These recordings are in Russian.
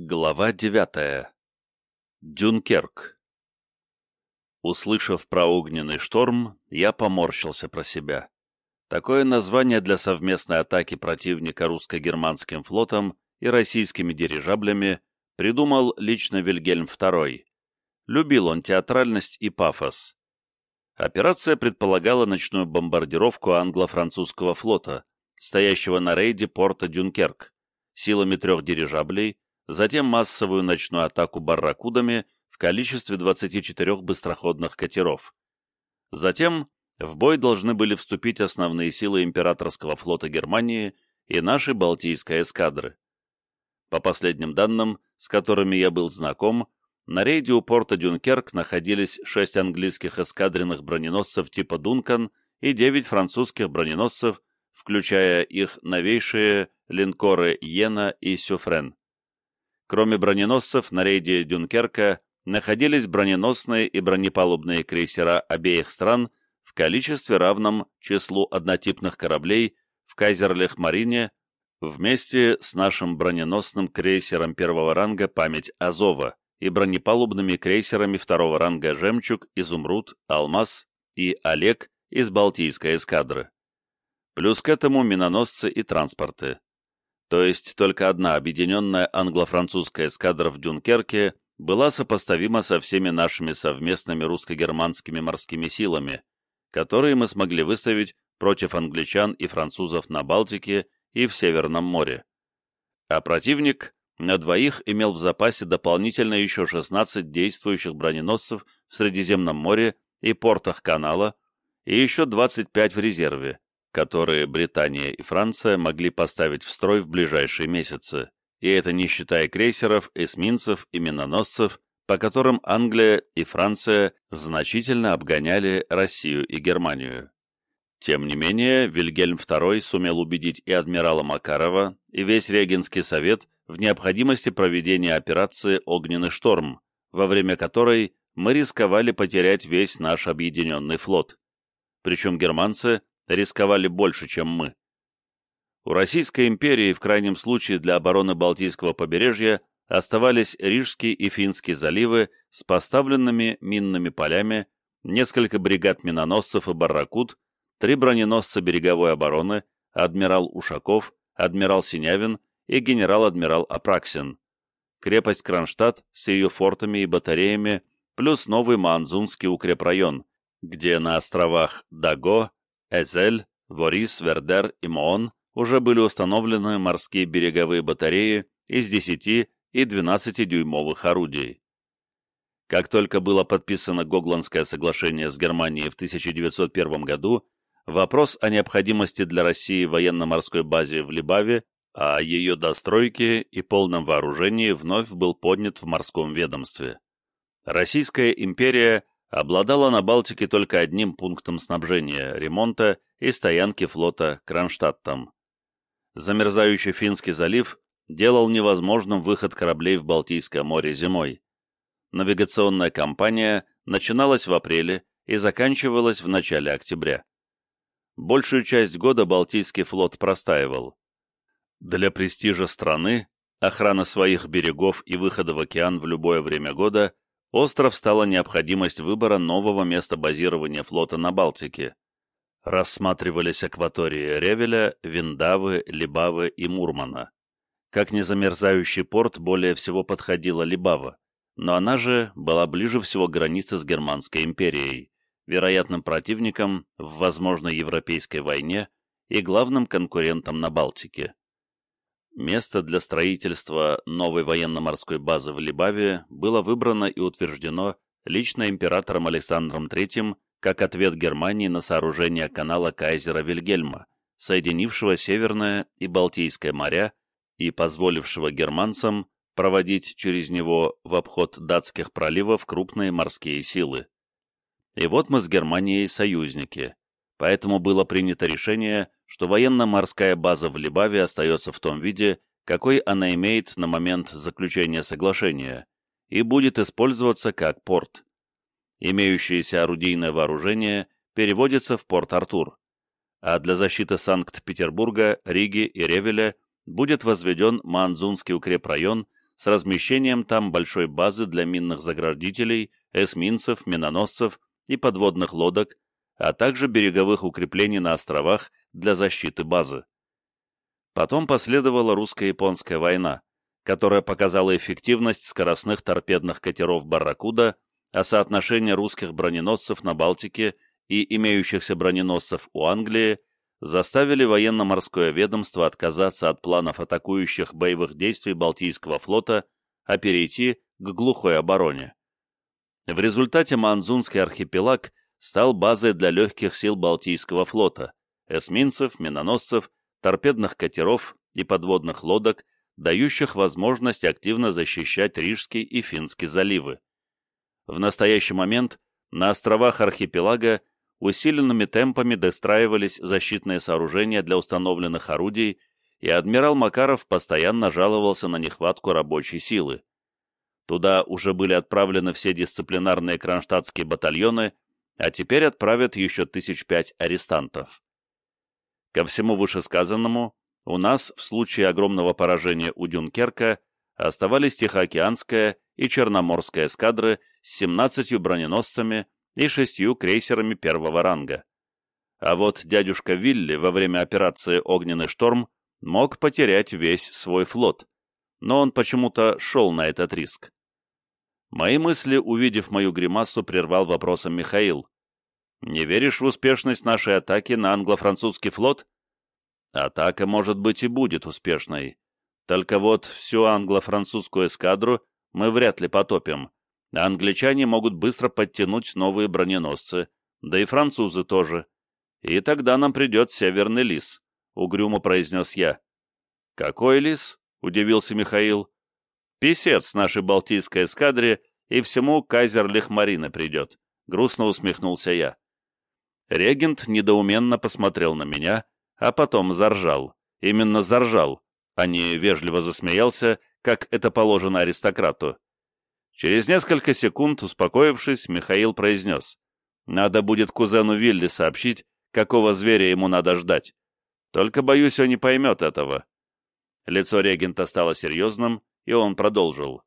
Глава девятая. Дюнкерк. Услышав про огненный шторм, я поморщился про себя. Такое название для совместной атаки противника русско-германским флотом и российскими дирижаблями придумал лично Вильгельм II. Любил он театральность и пафос. Операция предполагала ночную бомбардировку англо-французского флота, стоящего на рейде порта Дюнкерк, силами трех дирижаблей, затем массовую ночную атаку барракудами в количестве 24 быстроходных катеров. Затем в бой должны были вступить основные силы императорского флота Германии и нашей Балтийской эскадры. По последним данным, с которыми я был знаком, на рейде у порта Дюнкерк находились шесть английских эскадренных броненосцев типа «Дункан» и девять французских броненосцев, включая их новейшие линкоры «Йена» и «Сюфрен». Кроме броненосцев, на рейде Дюнкерка находились броненосные и бронепалубные крейсера обеих стран в количестве равном числу однотипных кораблей в Кайзерлих-Марине вместе с нашим броненосным крейсером первого ранга «Память Азова» и бронепалубными крейсерами второго ранга «Жемчуг», «Изумруд», «Алмаз» и «Олег» из Балтийской эскадры. Плюс к этому миноносцы и транспорты то есть только одна объединенная англо-французская эскадра в Дюнкерке была сопоставима со всеми нашими совместными русско-германскими морскими силами, которые мы смогли выставить против англичан и французов на Балтике и в Северном море. А противник на двоих имел в запасе дополнительно еще 16 действующих броненосцев в Средиземном море и портах канала и еще 25 в резерве, которые Британия и Франция могли поставить в строй в ближайшие месяцы, и это не считая крейсеров, эсминцев и миноносцев, по которым Англия и Франция значительно обгоняли Россию и Германию. Тем не менее, Вильгельм II сумел убедить и адмирала Макарова, и весь Регенский совет в необходимости проведения операции «Огненный шторм», во время которой мы рисковали потерять весь наш объединенный флот. Причем германцы рисковали больше, чем мы. У Российской империи, в крайнем случае для обороны Балтийского побережья, оставались Рижский и Финский заливы с поставленными минными полями, несколько бригад миноносцев и барракуд, три броненосца береговой обороны, адмирал Ушаков, адмирал Синявин и генерал-адмирал Апраксин, крепость Кронштадт с ее фортами и батареями, плюс новый Маанзунский укрепрайон, где на островах Даго, Эзель, Ворис, Вердер и Моон уже были установлены морские береговые батареи из 10 и 12-дюймовых орудий. Как только было подписано Гогландское соглашение с Германией в 1901 году, вопрос о необходимости для России военно-морской базе в Либаве, о ее достройке и полном вооружении вновь был поднят в морском ведомстве. Российская империя обладала на Балтике только одним пунктом снабжения, ремонта и стоянки флота Кронштадтом. Замерзающий Финский залив делал невозможным выход кораблей в Балтийское море зимой. Навигационная кампания начиналась в апреле и заканчивалась в начале октября. Большую часть года Балтийский флот простаивал. Для престижа страны, охраны своих берегов и выхода в океан в любое время года – остров стала необходимость выбора нового места базирования флота на Балтике. Рассматривались акватории Ревеля, Виндавы, Либавы и Мурмана. Как незамерзающий порт более всего подходила Либава, но она же была ближе всего к границе с Германской империей, вероятным противником в возможной европейской войне и главным конкурентом на Балтике. Место для строительства новой военно-морской базы в Либаве было выбрано и утверждено лично императором Александром III как ответ Германии на сооружение канала Кайзера Вильгельма, соединившего Северное и Балтийское моря и позволившего германцам проводить через него в обход датских проливов крупные морские силы. И вот мы с Германией союзники, поэтому было принято решение что военно-морская база в Либаве остается в том виде, какой она имеет на момент заключения соглашения, и будет использоваться как порт. Имеющееся орудийное вооружение переводится в порт Артур, а для защиты Санкт-Петербурга, Риги и Ревеля будет возведен Манзунский укрепрайон с размещением там большой базы для минных заградителей, эсминцев, миноносцев и подводных лодок, а также береговых укреплений на островах для защиты базы. Потом последовала русско-японская война, которая показала эффективность скоростных торпедных катеров «Барракуда», а соотношение русских броненосцев на Балтике и имеющихся броненосцев у Англии заставили военно-морское ведомство отказаться от планов атакующих боевых действий Балтийского флота, а перейти к глухой обороне. В результате Манзунский архипелаг стал базой для легких сил Балтийского флота, эсминцев, миноносцев, торпедных катеров и подводных лодок, дающих возможность активно защищать Рижский и Финский заливы. В настоящий момент на островах архипелага усиленными темпами достраивались защитные сооружения для установленных орудий, и адмирал Макаров постоянно жаловался на нехватку рабочей силы. Туда уже были отправлены все дисциплинарные кронштадтские батальоны, а теперь отправят еще тысяч пять арестантов. Ко всему вышесказанному, у нас в случае огромного поражения у Дюнкерка оставались Тихоокеанская и Черноморская эскадры с 17 броненосцами и шестью крейсерами первого ранга. А вот дядюшка Вилли во время операции «Огненный шторм» мог потерять весь свой флот, но он почему-то шел на этот риск. Мои мысли, увидев мою гримасу, прервал вопросом Михаил. «Не веришь в успешность нашей атаки на англо-французский флот?» «Атака, может быть, и будет успешной. Только вот всю англо-французскую эскадру мы вряд ли потопим, англичане могут быстро подтянуть новые броненосцы, да и французы тоже. И тогда нам придет Северный лис», — угрюмо произнес я. «Какой лис?» — удивился Михаил. Писец нашей Балтийской эскадре и всему кайзер Лехмарина придет», — грустно усмехнулся я. Регент недоуменно посмотрел на меня, а потом заржал. Именно заржал, а не вежливо засмеялся, как это положено аристократу. Через несколько секунд, успокоившись, Михаил произнес. «Надо будет кузену Вилли сообщить, какого зверя ему надо ждать. Только, боюсь, он не поймет этого». Лицо регента стало серьезным, и он продолжил.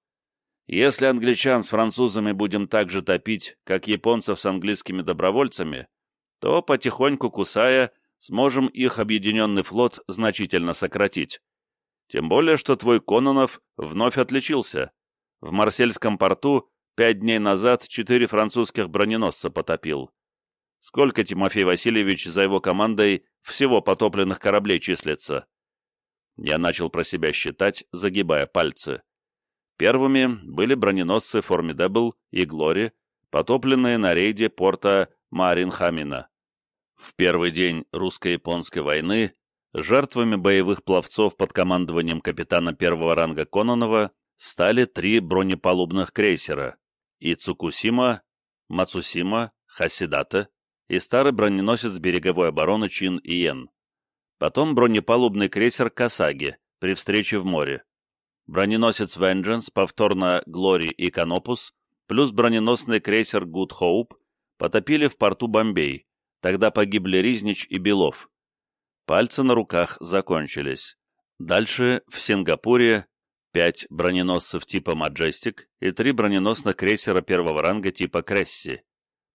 «Если англичан с французами будем так же топить, как японцев с английскими добровольцами, то, потихоньку кусая, сможем их объединенный флот значительно сократить. Тем более, что твой Кононов вновь отличился. В Марсельском порту пять дней назад четыре французских броненосца потопил. Сколько Тимофей Васильевич за его командой всего потопленных кораблей числится? Я начал про себя считать, загибая пальцы. Первыми были броненосцы Formidable и Glory, потопленные на рейде порта Маринхамина. В первый день русско-японской войны жертвами боевых пловцов под командованием капитана первого ранга Кононова стали три бронепалубных крейсера и Мацусима, Хасидата и старый броненосец береговой обороны Чин Иен. Потом бронепалубный крейсер «Касаги» при встрече в море. Броненосец «Vengeance», повторно «Глори» и «Канопус», плюс броненосный крейсер «Good Hope» потопили в порту Бомбей. Тогда погибли Riznich и Белов. Пальцы на руках закончились. Дальше, в Сингапуре, пять броненосцев типа «Маджестик» и три броненосных крейсера первого ранга типа «Кресси»,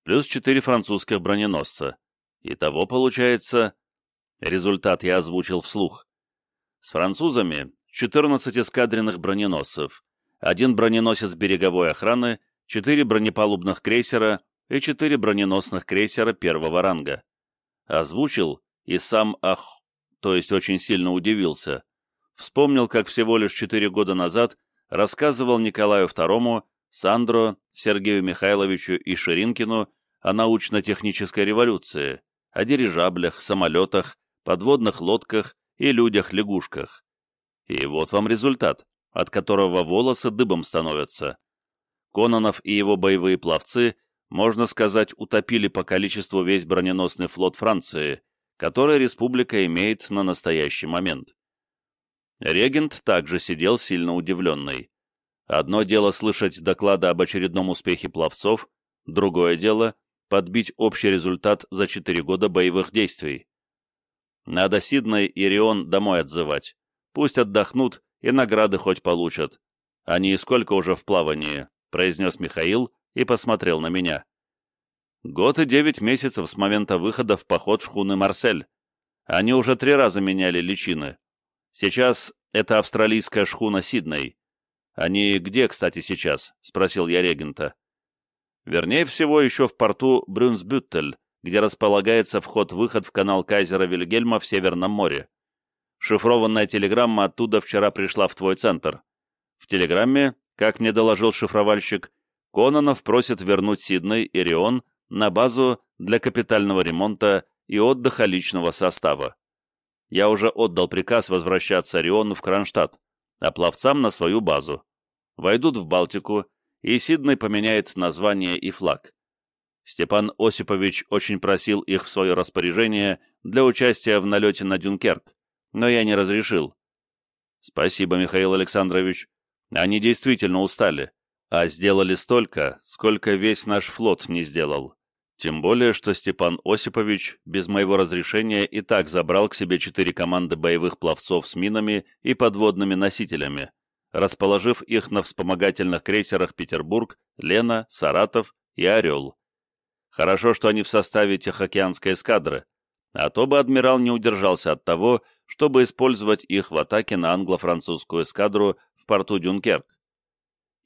плюс четыре французских броненосца. Итого получается Результат я озвучил вслух. С французами 14 эскадренных броненосцев, один броненосец береговой охраны, 4 бронепалубных крейсера и 4 броненосных крейсера первого ранга. Озвучил и сам ах, то есть очень сильно удивился. Вспомнил, как всего лишь 4 года назад рассказывал Николаю II, Сандро, Сергею Михайловичу и Ширинкину о научно-технической революции, о дирижаблях, самолетах, подводных лодках и людях-лягушках. И вот вам результат, от которого волосы дыбом становятся. Кононов и его боевые пловцы, можно сказать, утопили по количеству весь броненосный флот Франции, который республика имеет на настоящий момент. Регент также сидел сильно удивленный. Одно дело слышать доклады об очередном успехе пловцов, другое дело — подбить общий результат за четыре года боевых действий. Надо Сиднey и Рион домой отзывать. Пусть отдохнут и награды хоть получат. «Они сколько уже в плавании?» — произнес Михаил и посмотрел на меня. «Год и девять месяцев с момента выхода в поход шхуны «Марсель». Они уже три раза меняли личины. Сейчас это австралийская шхуна «Сидней». Они где, кстати, сейчас?» — спросил я регента. Вернее всего, еще в порту Брюнсбюттель, где располагается вход-выход в канал Кайзера Вильгельма в Северном море. Шифрованная телеграмма оттуда вчера пришла в твой центр. В телеграмме, как мне доложил шифровальщик, Кононов просит вернуть Сидней и Рион на базу для капитального ремонта и отдыха личного состава. Я уже отдал приказ возвращаться Риону в Кронштадт, а пловцам на свою базу. Войдут в Балтику, и Сидней поменяет название и флаг. Степан Осипович очень просил их в свое распоряжение для участия в налете на Дюнкерк, но я не разрешил. Спасибо, Михаил Александрович. Они действительно устали, а сделали столько, сколько весь наш флот не сделал. Тем более, что Степан Осипович без моего разрешения и так забрал к себе четыре команды боевых пловцов с минами и подводными носителями, расположив их на вспомогательных крейсерах «Петербург», «Лена», «Саратов» и «Орел». Хорошо, что они в составе Тихоокеанской эскадры, а то бы адмирал не удержался от того, чтобы использовать их в атаке на англо-французскую эскадру в порту Дюнкерк.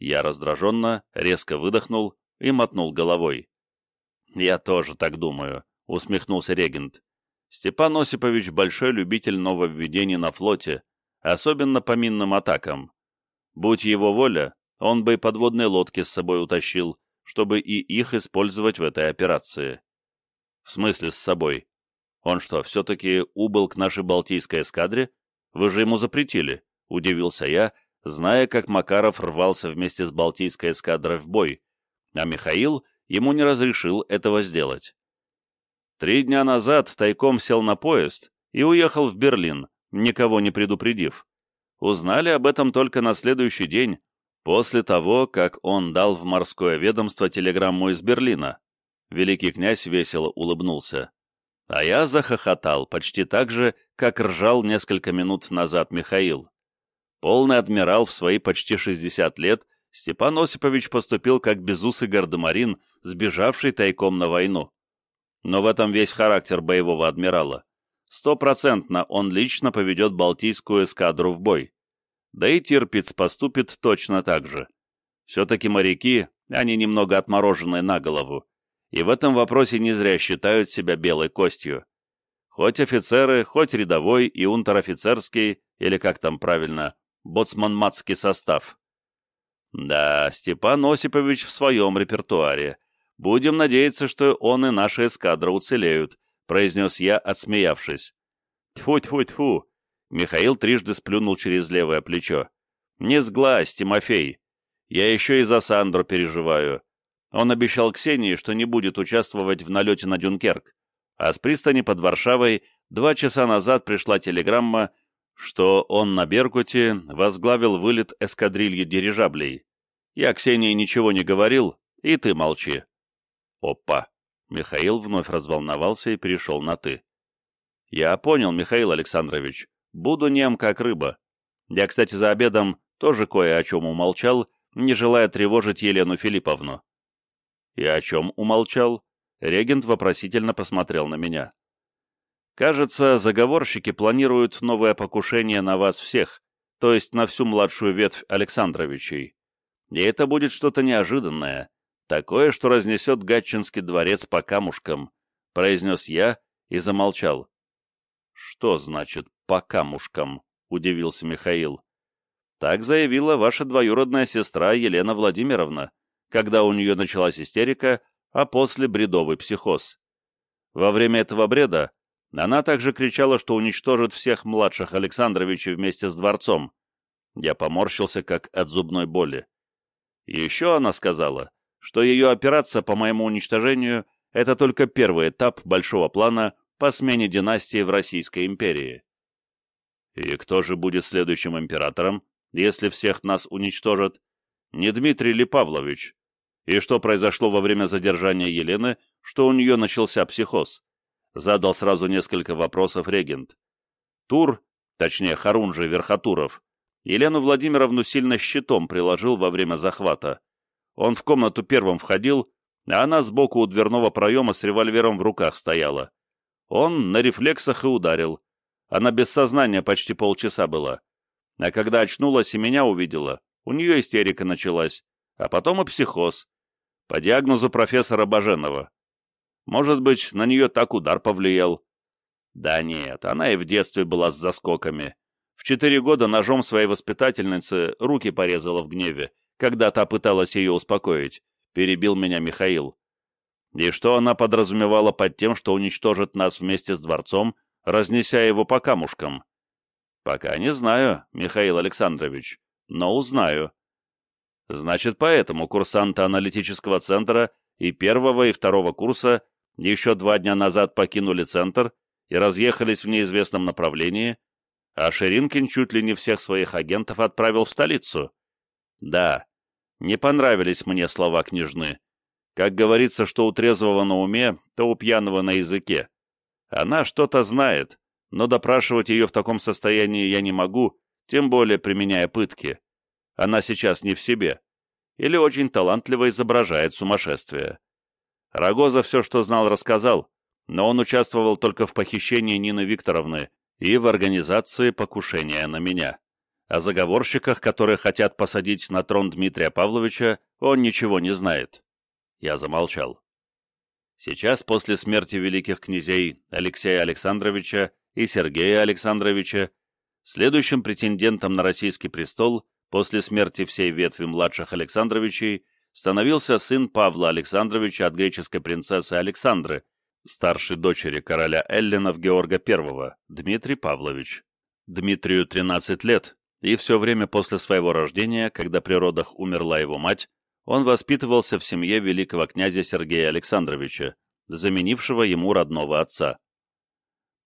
Я раздраженно, резко выдохнул и мотнул головой. «Я тоже так думаю», — усмехнулся регент. «Степан Осипович большой любитель нововведений на флоте, особенно по минным атакам. Будь его воля, он бы и подводные лодки с собой утащил, чтобы и их использовать в этой операции». «В смысле с собой? Он что, все-таки убыл к нашей Балтийской эскадре? Вы же ему запретили», — удивился я, зная, как Макаров рвался вместе с Балтийской эскадрой в бой, а Михаил ему не разрешил этого сделать. Три дня назад тайком сел на поезд и уехал в Берлин, никого не предупредив. Узнали об этом только на следующий день, после того, как он дал в морское ведомство телеграмму из Берлина. Великий князь весело улыбнулся. А я захохотал почти так же, как ржал несколько минут назад Михаил. Полный адмирал в свои почти 60 лет Степан Осипович поступил как безусый гардемарин, сбежавший тайком на войну. Но в этом весь характер боевого адмирала. Стопроцентно он лично поведет Балтийскую эскадру в бой. Да и Тирпиц поступит точно так же. Все-таки моряки, они немного отмороженные на голову, и в этом вопросе не зря считают себя белой костью. Хоть офицеры, хоть рядовой и унтер-офицерский, или как там правильно, боцман-матский состав. Да, Степан Осипович в своем репертуаре. Будем надеяться, что он и наша эскадра уцелеют, произнес я, отсмеявшись. Тьфу-тьфу-тьфу. Михаил трижды сплюнул через левое плечо. Не сглазь, Тимофей. Я еще и за Сандру переживаю. Он обещал Ксении, что не будет участвовать в налете на Дюнкерк, а с пристани под Варшавой два часа назад пришла телеграмма, что он на Беркуте возглавил вылет эскадрильи дирижаблей. Я Ксении ничего не говорил, и ты молчи. Опа! Михаил вновь разволновался и перешел на «ты». Я понял, Михаил Александрович. Буду нем, как рыба. Я, кстати, за обедом тоже кое о чем умолчал, не желая тревожить Елену Филипповну. И о чем умолчал? Регент вопросительно посмотрел на меня. Кажется, заговорщики планируют новое покушение на вас всех, то есть на всю младшую ветвь Александровичей. И это будет что-то неожиданное, такое, что разнесет Гатчинский дворец по камушкам, произнес я и замолчал. Что значит «по камушкам»? — удивился Михаил. Так заявила ваша двоюродная сестра Елена Владимировна, когда у нее началась истерика, а после бредовый психоз. Во время этого бреда она также кричала, что уничтожит всех младших Александровичей вместе с дворцом. Я поморщился, как от зубной боли. Еще она сказала, что ее операция по моему уничтожению — это только первый этап большого плана по смене династии в Российской империи. И кто же будет следующим императором, если всех нас уничтожат? Не Дмитрий ли Павлович? И что произошло во время задержания Елены, что у нее начался психоз? Задал сразу несколько вопросов регент. Тур, точнее Харунжи Верхотуров, Елену Владимировну сильно щитом приложил во время захвата. Он в комнату первым входил, а она сбоку у дверного проема с револьвером в руках стояла. Он на рефлексах и ударил. Она без сознания почти полчаса была. А когда очнулась и меня увидела, у нее истерика началась, а потом и психоз. По диагнозу профессора Баженова. Может быть, на нее так удар повлиял. Да нет, она и в детстве была с заскоками. В четыре года ножом своей воспитательницы руки порезала в гневе, когда та пыталась ее успокоить, перебил меня Михаил. И что она подразумевала под тем, что уничтожит нас вместе с дворцом, разнеся его по камушкам? Пока не знаю, Михаил Александрович, но узнаю. Значит, поэтому курсанты аналитического центра и первого, и второго курса еще два дня назад покинули центр и разъехались в неизвестном направлении, а Ширинкин чуть ли не всех своих агентов отправил в столицу. Да, не понравились мне слова княжны. Как говорится, что у трезвого на уме, то у пьяного на языке. Она что-то знает, но допрашивать ее в таком состоянии я не могу, тем более применяя пытки. Она сейчас не в себе. Или очень талантливо изображает сумасшествие. Рогоза все, что знал, рассказал, но он участвовал только в похищении Нины Викторовны и в организации покушения на меня. О заговорщиках, которые хотят посадить на трон Дмитрия Павловича, он ничего не знает. Я замолчал. Сейчас, после смерти великих князей Алексея Александровича и Сергея Александровича, следующим претендентом на российский престол после смерти всей ветви младших Александровичей становился сын Павла Александровича от греческой принцессы Александры, старшей дочери короля Эллинов Георга I, Дмитрий Павлович. Дмитрию 13 лет, и все время после своего рождения, когда при родах умерла его мать, он воспитывался в семье великого князя Сергея Александровича, заменившего ему родного отца.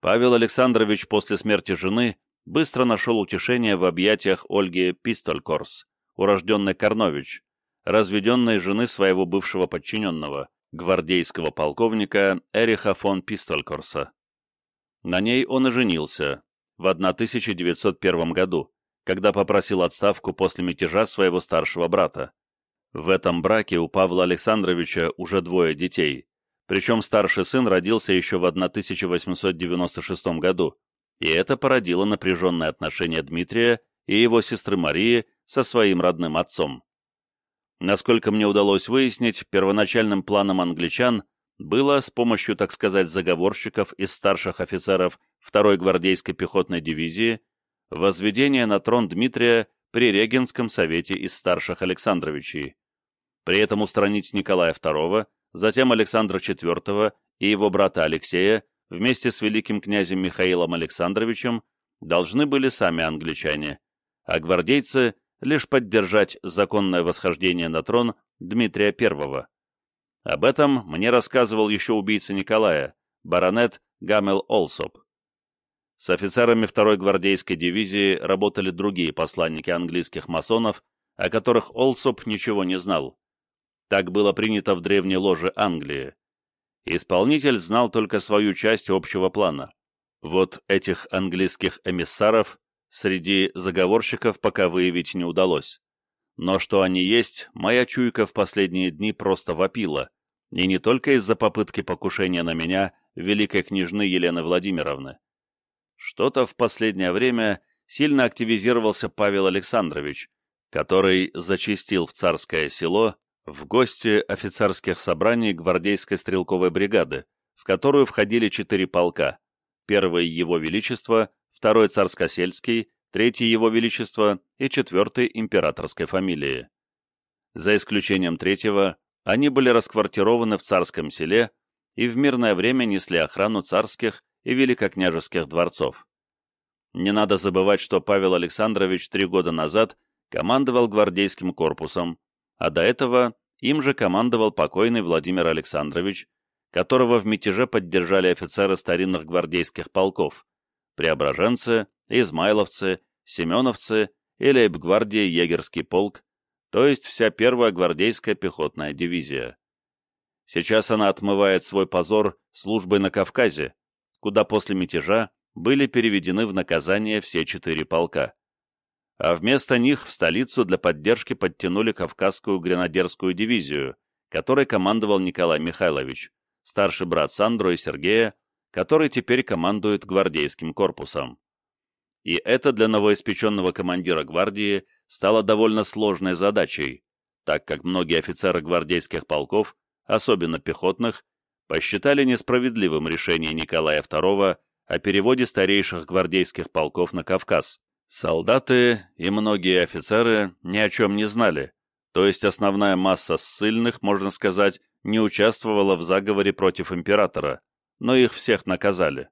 Павел Александрович после смерти жены быстро нашел утешение в объятиях Ольги Пистолькорс, урожденной Корнович, разведенной жены своего бывшего подчиненного, гвардейского полковника Эриха фон Пистолькорса. На ней он и женился в 1901 году, когда попросил отставку после мятежа своего старшего брата. В этом браке у Павла Александровича уже двое детей, причем старший сын родился еще в 1896 году, и это породило напряженные отношения Дмитрия и его сестры Марии со своим родным отцом. Насколько мне удалось выяснить, первоначальным планом англичан было с помощью, так сказать, заговорщиков из старших офицеров 2-й гвардейской пехотной дивизии возведение на трон Дмитрия при Регенском совете из старших Александровичей. При этом устранить Николая II, затем Александра IV и его брата Алексея вместе с великим князем Михаилом Александровичем должны были сами англичане, а гвардейцы лишь поддержать законное восхождение на трон Дмитрия I. Об этом мне рассказывал еще убийца Николая, баронет Гамел Олсоп. С офицерами второй гвардейской дивизии работали другие посланники английских масонов, о которых Олсоп ничего не знал. Так было принято в древней ложе Англии. Исполнитель знал только свою часть общего плана. Вот этих английских эмиссаров среди заговорщиков пока выявить не удалось. Но что они есть, моя чуйка в последние дни просто вопила, и не только из-за попытки покушения на меня великой княжны Елены Владимировны. Что-то в последнее время сильно активизировался Павел Александрович, который зачастил в царское село в гости офицерских собраний гвардейской стрелковой бригады, в которую входили четыре полка, первый Его Величество, второй Царскосельский, третий Его Величество и четвертый императорской фамилии. За исключением третьего, они были расквартированы в царском селе и в мирное время несли охрану царских и великокняжеских дворцов. Не надо забывать, что Павел Александрович три года назад командовал гвардейским корпусом, а до этого им же командовал покойный Владимир Александрович, которого в мятеже поддержали офицеры старинных гвардейских полков, преображенцы, измайловцы, семеновцы и лейб-гвардии егерский полк, то есть вся первая гвардейская пехотная дивизия. Сейчас она отмывает свой позор службой на Кавказе, куда после мятежа были переведены в наказание все четыре полка. А вместо них в столицу для поддержки подтянули Кавказскую гренадерскую дивизию, которой командовал Николай Михайлович, старший брат Сандро и Сергея, который теперь командует гвардейским корпусом. И это для новоиспеченного командира гвардии стало довольно сложной задачей, так как многие офицеры гвардейских полков, особенно пехотных, посчитали несправедливым решение Николая II о переводе старейших гвардейских полков на Кавказ. Солдаты и многие офицеры ни о чем не знали, то есть основная масса ссыльных, можно сказать, не участвовала в заговоре против императора, но их всех наказали.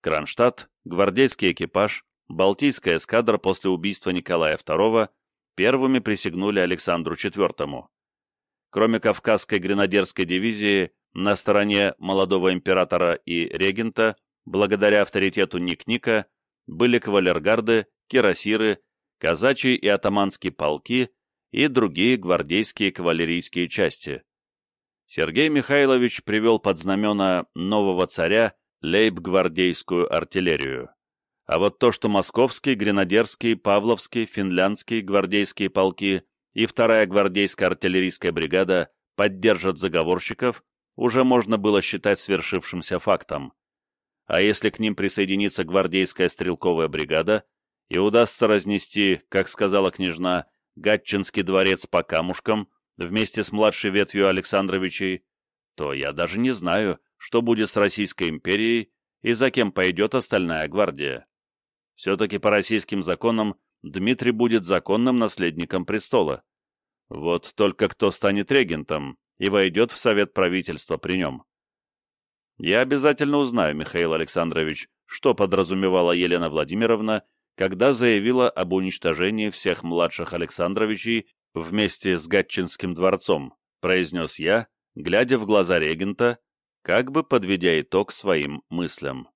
Кронштадт, гвардейский экипаж, Балтийская эскадра после убийства Николая II первыми присягнули Александру IV. Кроме Кавказской гренадерской дивизии, на стороне молодого императора и регента, благодаря авторитету Ник-Ника, были кавалергарды, кирасиры, казачьи и атаманские полки и другие гвардейские кавалерийские части. Сергей Михайлович привел под знамена нового царя лейб-гвардейскую артиллерию. А вот то, что московский, гренадерский, павловский, финляндский гвардейские полки и вторая гвардейская артиллерийская бригада поддержат заговорщиков, уже можно было считать свершившимся фактом. А если к ним присоединится гвардейская стрелковая бригада и удастся разнести, как сказала княжна, Гатчинский дворец по камушкам вместе с младшей ветвью Александровичей, то я даже не знаю, что будет с Российской империей и за кем пойдет остальная гвардия. Все-таки по российским законам Дмитрий будет законным наследником престола. Вот только кто станет регентом и войдет в совет правительства при нем. Я обязательно узнаю, Михаил Александрович, что подразумевала Елена Владимировна, когда заявила об уничтожении всех младших Александровичей вместе с Гатчинским дворцом, произнес я, глядя в глаза регента, как бы подведя итог своим мыслям.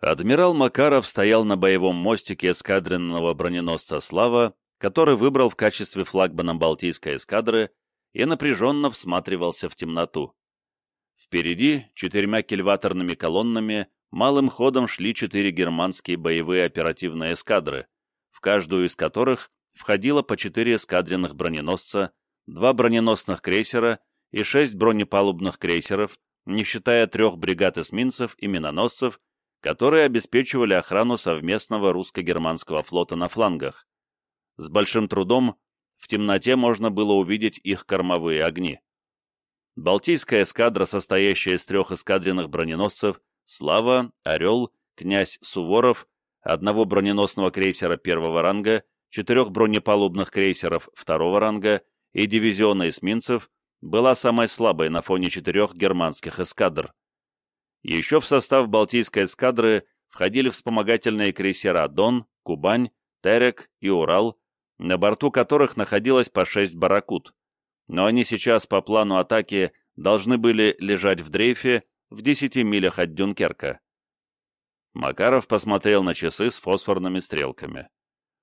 Адмирал Макаров стоял на боевом мостике эскадренного броненосца «Слава», который выбрал в качестве флагмана Балтийской эскадры и напряженно всматривался в темноту. Впереди, четырьмя кильваторными колоннами, малым ходом шли четыре германские боевые оперативные эскадры, в каждую из которых входило по четыре эскадренных броненосца, два броненосных крейсера и шесть бронепалубных крейсеров, не считая трех бригад эсминцев и миноносцев, которые обеспечивали охрану совместного русско-германского флота на флангах. С большим трудом в темноте можно было увидеть их кормовые огни. Балтийская эскадра, состоящая из трех эскадренных броненосцев «Слава», «Орел», «Князь Суворов», одного броненосного крейсера первого ранга, четырех бронепалубных крейсеров второго ранга и дивизиона эсминцев, была самой слабой на фоне четырех германских эскадр. Еще в состав Балтийской эскадры входили вспомогательные крейсера «Дон», «Кубань», «Терек» и «Урал», на борту которых находилось по шесть «Барракут», но они сейчас по плану атаки должны были лежать в дрейфе в 10 милях от Дюнкерка. Макаров посмотрел на часы с фосфорными стрелками.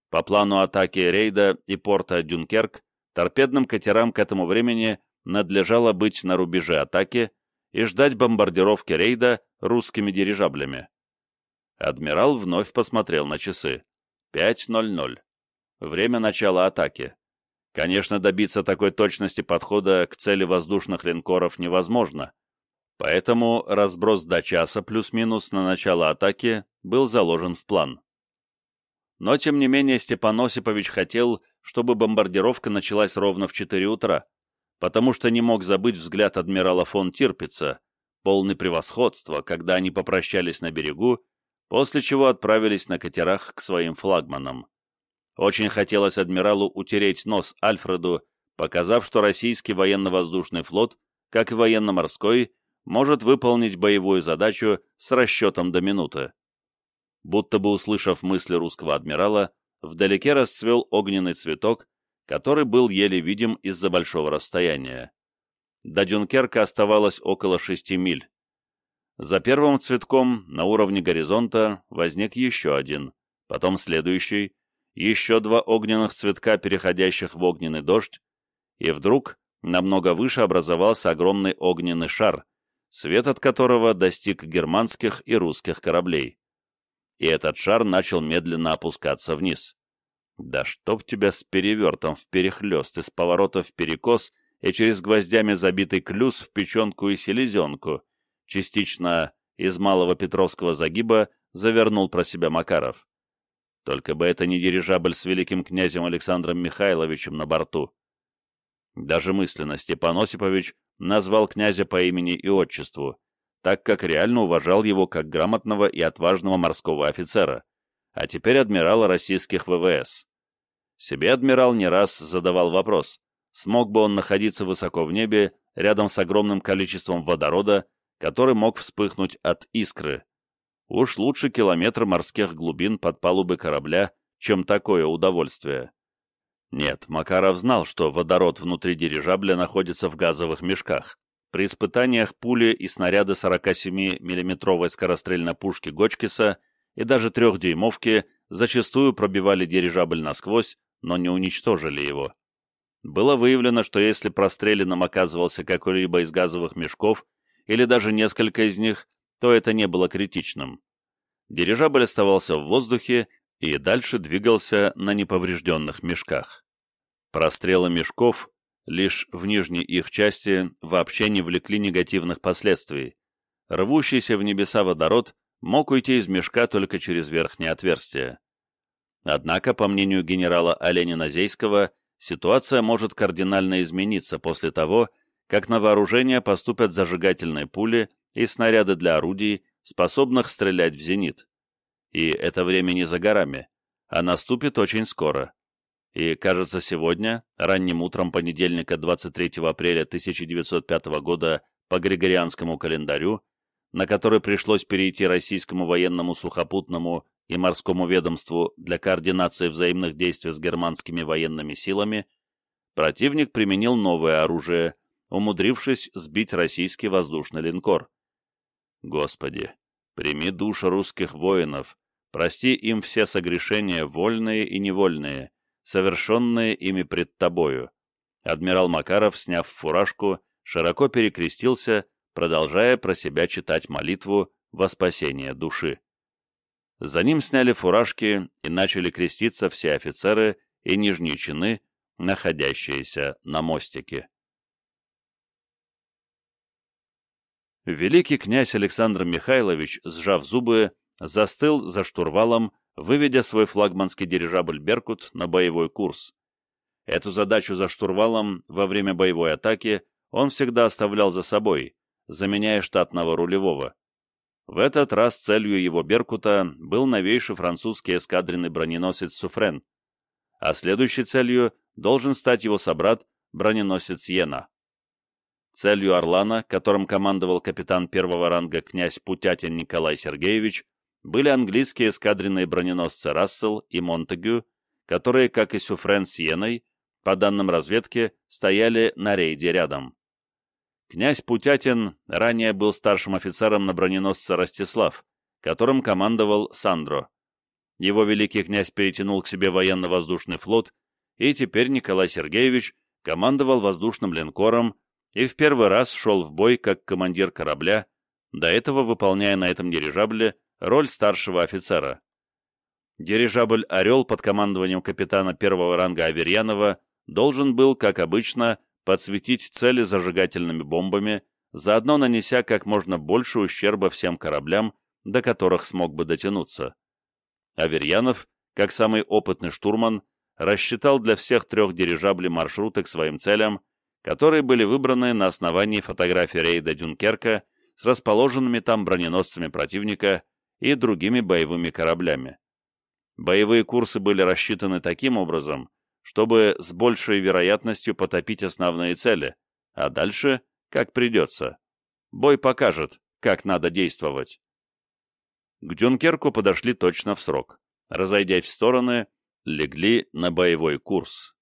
По плану атаки рейда и порта Дюнкерк торпедным катерам к этому времени надлежало быть на рубеже атаки и ждать бомбардировки рейда русскими дирижаблями. Адмирал вновь посмотрел на часы. 5.00. Время начала атаки. Конечно, добиться такой точности подхода к цели воздушных линкоров невозможно. Поэтому разброс до часа плюс-минус на начало атаки был заложен в план. Но, тем не менее, Степан Осипович хотел, чтобы бомбардировка началась ровно в 4 утра, потому что не мог забыть взгляд адмирала фон Тирпица, полный превосходства, когда они попрощались на берегу, после чего отправились на катерах к своим флагманам. Очень хотелось адмиралу утереть нос Альфреду, показав, что российский военно-воздушный флот, как и военно-морской, может выполнить боевую задачу с расчетом до минуты. Будто бы услышав мысли русского адмирала, вдалеке расцвел огненный цветок, который был еле видим из-за большого расстояния. До Дюнкерка оставалось около шести миль. За первым цветком на уровне горизонта возник еще один, потом следующий, еще два огненных цветка, переходящих в огненный дождь, и вдруг намного выше образовался огромный огненный шар, свет от которого достиг германских и русских кораблей. и этот шар начал медленно опускаться вниз. Да чтоб тебя с перевертом в перехлёст, из поворота в перекос и через гвоздями забитый клюз в печенку и селезенку, частично из малого Петровского загиба завернул про себя Макаров. Только бы это не дирижабль с великим князем Александром Михайловичем на борту. Даже мысленно Степан Осипович назвал князя по имени и отчеству, так как реально уважал его как грамотного и отважного морского офицера, а теперь адмирала российских ВВС. Себе адмирал не раз задавал вопрос, смог бы он находиться высоко в небе рядом с огромным количеством водорода, который мог вспыхнуть от искры. Уж лучше километр морских глубин под палубы корабля, чем такое удовольствие. Нет, Макаров знал, что водород внутри дирижабля находится в газовых мешках. При испытаниях пули и снаряды 47 миллиметровой скорострельной пушки Гочкиса и даже трехдюймовки зачастую пробивали дирижабль насквозь, но не уничтожили его. Было выявлено, что если простреленным оказывался какой-либо из газовых мешков, или даже несколько из них, то это не было критичным. Дирижабль оставался в воздухе и дальше двигался на неповрежденных мешках. Прострелы мешков лишь в нижней их части вообще не влекли негативных последствий. Рвущийся в небеса водород мог уйти из мешка только через верхнее отверстие. Однако, по мнению генерала Оленина Зейского, ситуация может кардинально измениться после того, как на вооружение поступят зажигательные пули и снаряды для орудий, способных стрелять в зенит. И это время не за горами, а наступит очень скоро. И, кажется, сегодня, ранним утром понедельника 23 апреля 1905 года по Григорианскому календарю, на который пришлось перейти российскому военному сухопутному и морскому ведомству для координации взаимных действий с германскими военными силами, противник применил новое оружие, умудрившись сбить российский воздушный линкор. Господи, прими души русских воинов, прости им все согрешения, вольные и невольные, совершенные ими пред тобою. Адмирал Макаров, сняв фуражку, широко перекрестился, продолжая про себя читать молитву во спасение души. За ним сняли фуражки и начали креститься все офицеры и нижние чины, находящиеся на мостике. Великий князь Александр Михайлович, сжав зубы, застыл за штурвалом, выведя свой флагманский дирижабль «Беркут» на боевой курс. Эту задачу за штурвалом во время боевой атаки он всегда оставлял за собой, заменяя штатного рулевого. В этот раз целью его «Беркута» был новейший французский эскадренный броненосец «Суфрен», а следующей целью должен стать его собрат, броненосец «Йена». Целью «Орлана», которым командовал капитан первого ранга князь Путятин Николай Сергеевич, были английские эскадренные броненосцы «Рассел» и «Монтегю», которые, как и «Сюфрен» с «Йеной», по данным разведки, стояли на рейде рядом. Князь Путятин ранее был старшим офицером на броненосце «Ростислав», которым командовал Сандро. Его великий князь перетянул к себе военно-воздушный флот, и теперь Николай Сергеевич командовал воздушным линкором и в первый раз шел в бой как командир корабля, до этого выполняя на этом дирижабле роль старшего офицера. Дирижабль «Орел» под командованием капитана первого ранга Аверьянова должен был, как обычно, подсветить цели зажигательными бомбами, заодно нанеся как можно больше ущерба всем кораблям, до которых смог бы дотянуться. Аверьянов, как самый опытный штурман, рассчитал для всех трех дирижаблей маршруты к своим целям, которые были выбраны на основании фотографий рейда Дюнкерка с расположенными там броненосцами противника и другими боевыми кораблями. Боевые курсы были рассчитаны таким образом, чтобы с большей вероятностью потопить основные цели, а дальше как придется. Бой покажет, как надо действовать. К Дюнкерку подошли точно в срок. Разойдясь в стороны, легли на боевой курс.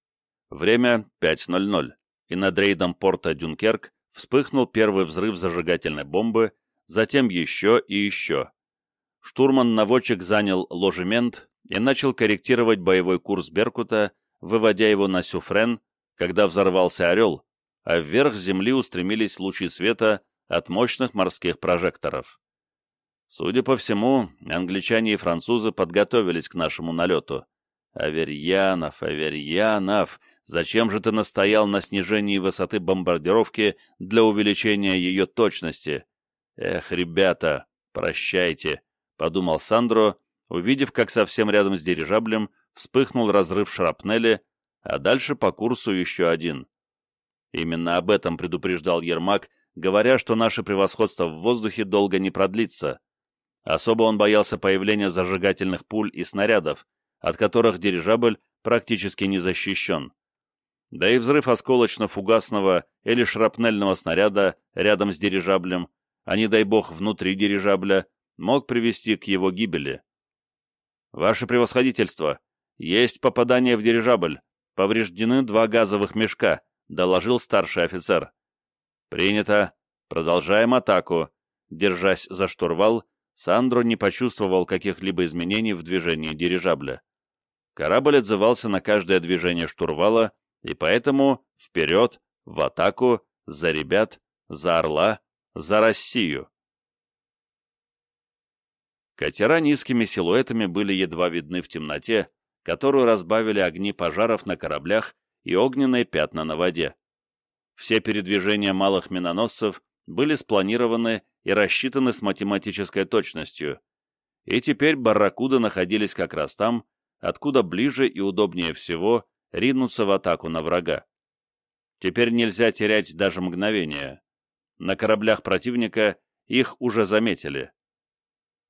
Время 5.00, и над рейдом порта Дюнкерк вспыхнул первый взрыв зажигательной бомбы, затем еще и еще. Штурман-наводчик занял ложемент и начал корректировать боевой курс Беркута выводя его на Сюфрен, когда взорвался «Орел», а вверх земли устремились лучи света от мощных морских прожекторов. Судя по всему, англичане и французы подготовились к нашему налету. Аверьянов, Аверьянов, зачем же ты настоял на снижении высоты бомбардировки для увеличения ее точности? Эх, ребята, прощайте, подумал Сандро, увидев, как совсем рядом с дирижаблем вспыхнул разрыв шрапнели, а дальше по курсу еще один. Именно об этом предупреждал Ермак, говоря, что наше превосходство в воздухе долго не продлится. Особо он боялся появления зажигательных пуль и снарядов, от которых дирижабль практически не защищен. Да и взрыв осколочно-фугасного или шрапнельного снаряда рядом с дирижаблем, а не дай бог внутри дирижабля, мог привести к его гибели. «Ваше превосходительство! Есть попадание в дирижабль! Повреждены два газовых мешка!» — доложил старший офицер. «Принято. Продолжаем атаку». Держась за штурвал, Сандро не почувствовал каких-либо изменений в движении дирижабля. Корабль отзывался на каждое движение штурвала, и поэтому вперед, в атаку, за ребят, за Орла, за Россию. Катера низкими силуэтами были едва видны в темноте, которую разбавили огни пожаров на кораблях и огненные пятна на воде. Все передвижения малых миноносцев были спланированы и рассчитаны с математической точностью, и теперь барракуды находились как раз там, откуда ближе и удобнее всего ринуться в атаку на врага. Теперь нельзя терять даже мгновение. На кораблях противника их уже заметили.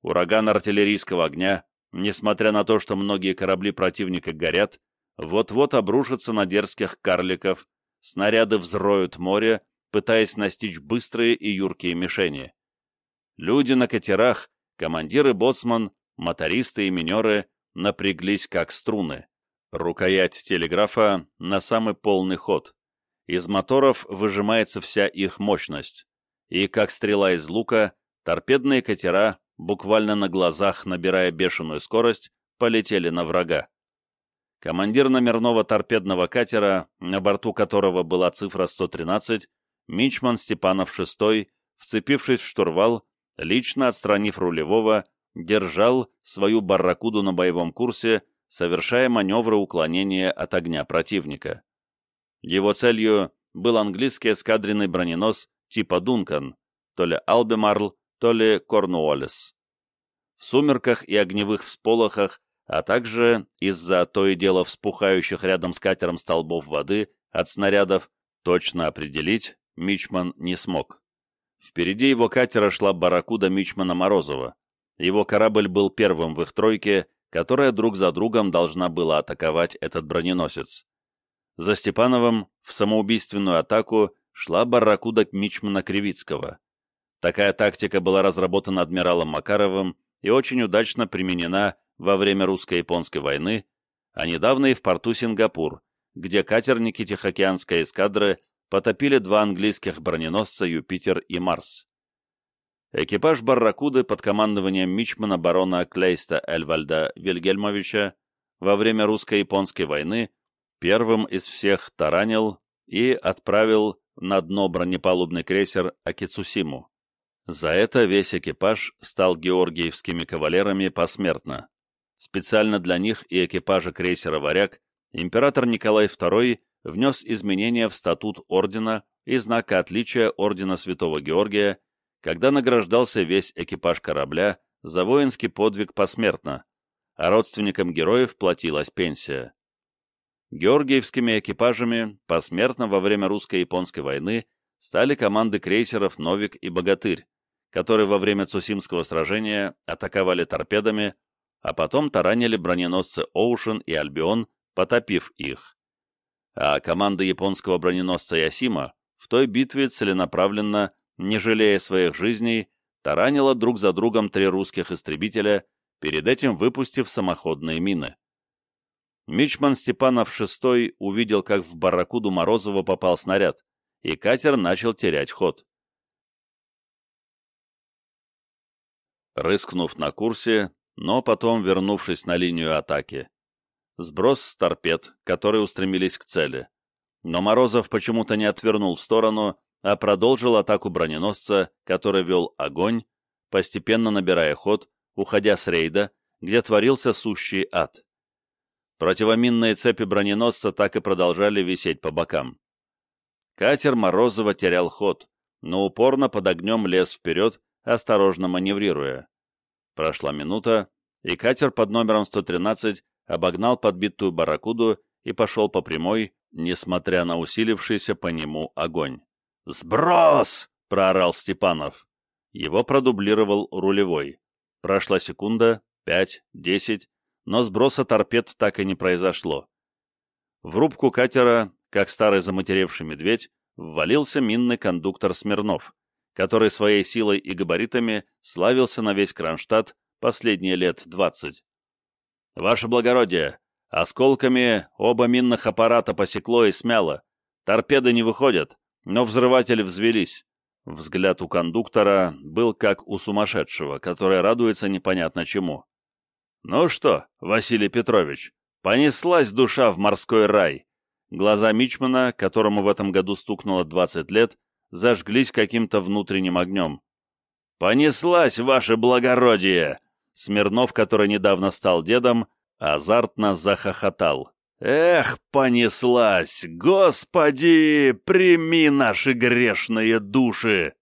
Ураган артиллерийского огня, несмотря на то, что многие корабли противника горят, вот-вот обрушится на дерзких карликов, снаряды взроют море, пытаясь настичь быстрые и юркие мишени. Люди на катерах, командиры боцман, мотористы и минеры напряглись как струны. Рукоять телеграфа на самый полный ход. Из моторов выжимается вся их мощность. И как стрела из лука, торпедные катера, буквально на глазах набирая бешеную скорость, полетели на врага. Командир номерного торпедного катера, на борту которого была цифра 113, Мичман Степанов VI, вцепившись в штурвал, лично отстранив рулевого, держал свою барракуду на боевом курсе совершая маневры уклонения от огня противника. Его целью был английский эскадренный броненос типа «Дункан», то ли «Албемарл», то ли «Корнуоллес». В сумерках и огневых всполохах, а также из-за то и дело вспухающих рядом с катером столбов воды от снарядов, точно определить Мичман не смог. Впереди его катера шла барракуда Мичмана Морозова. Его корабль был первым в их тройке которая друг за другом должна была атаковать этот броненосец. За Степановым в самоубийственную атаку шла барракуда Мичмана Кривицкого. Такая тактика была разработана адмиралом Макаровым и очень удачно применена во время русско-японской войны, а недавно и в порту Сингапур, где катерники Тихоокеанской эскадры потопили два английских броненосца «Юпитер» и «Марс». Экипаж «Барракуды» под командованием мичмана барона Клейста Эльвальда Вильгельмовича во время русско-японской войны первым из всех таранил и отправил на дно бронепалубный крейсер Акицусиму. За это весь экипаж стал георгиевскими кавалерами посмертно. Специально для них и экипажа крейсера «Варяг» император Николай II внес изменения в статут ордена и знака отличия ордена Святого Георгия когда награждался весь экипаж корабля за воинский подвиг посмертно, а родственникам героев платилась пенсия. Георгиевскими экипажами посмертно во время русско-японской войны стали команды крейсеров «Новик» и «Богатырь», которые во время Цусимского сражения атаковали торпедами, а потом таранили броненосцы «Оушен» и «Альбион», потопив их. А команда японского броненосца «Ясима» в той битве целенаправленно не жалея своих жизней, таранило друг за другом три русских истребителя, перед этим выпустив самоходные мины. Мичман Степанов VI увидел, как в барракуду Морозова попал снаряд, и катер начал терять ход. Рыскнув на курсе, но потом вернувшись на линию атаки. Сброс с торпед, которые устремились к цели. Но Морозов почему-то не отвернул в сторону а продолжил атаку броненосца, который вел огонь, постепенно набирая ход, уходя с рейда, где творился сущий ад. Противоминные цепи броненосца так и продолжали висеть по бокам. Катер Морозова терял ход, но упорно под огнем лез вперед, осторожно маневрируя. Прошла минута, и катер под номером 113 обогнал подбитую барракуду и пошел по прямой, несмотря на усилившийся по нему огонь. «Сброс!» — проорал Степанов. Его продублировал рулевой. Прошла секунда, пять, десять, но сброса торпед так и не произошло. В рубку катера, как старый заматеревший медведь, ввалился минный кондуктор Смирнов, который своей силой и габаритами славился на весь Кронштадт последние лет двадцать. «Ваше благородие, осколками оба минных аппарата посекло и смяло. Торпеды не выходят, но взрыватели взвелись. Взгляд у кондуктора был как у сумасшедшего, который радуется непонятно чему. «Ну что, Василий Петрович, понеслась душа в морской рай!» Глаза Мичмана, которому в этом году стукнуло 20 лет, зажглись каким-то внутренним огнем. «Понеслась, ваше благородие!» Смирнов, который недавно стал дедом, азартно захохотал. «Эх, понеслась! Господи, прими наши грешные души!»